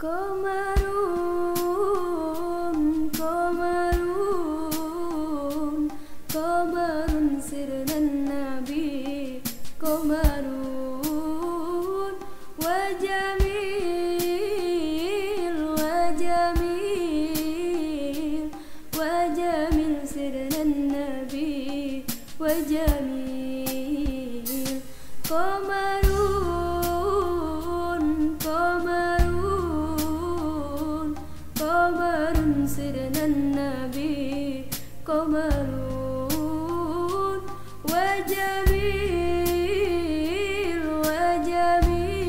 komarun komarun komarun sirnan nabi komarun wajamil wajamil wajamil sirnan nabi wajamil komarun. قمر وجميل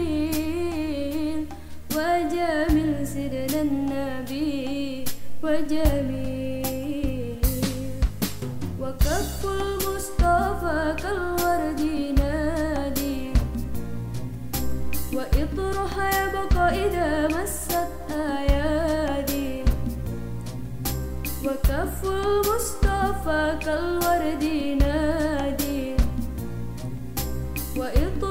وجميل وجميل سيدنا النبي وجميل وكف المصطفى كالورد نادي وإطرح يبقى إذا مست آية وكف المصطفى كالورد نادي وإطلاق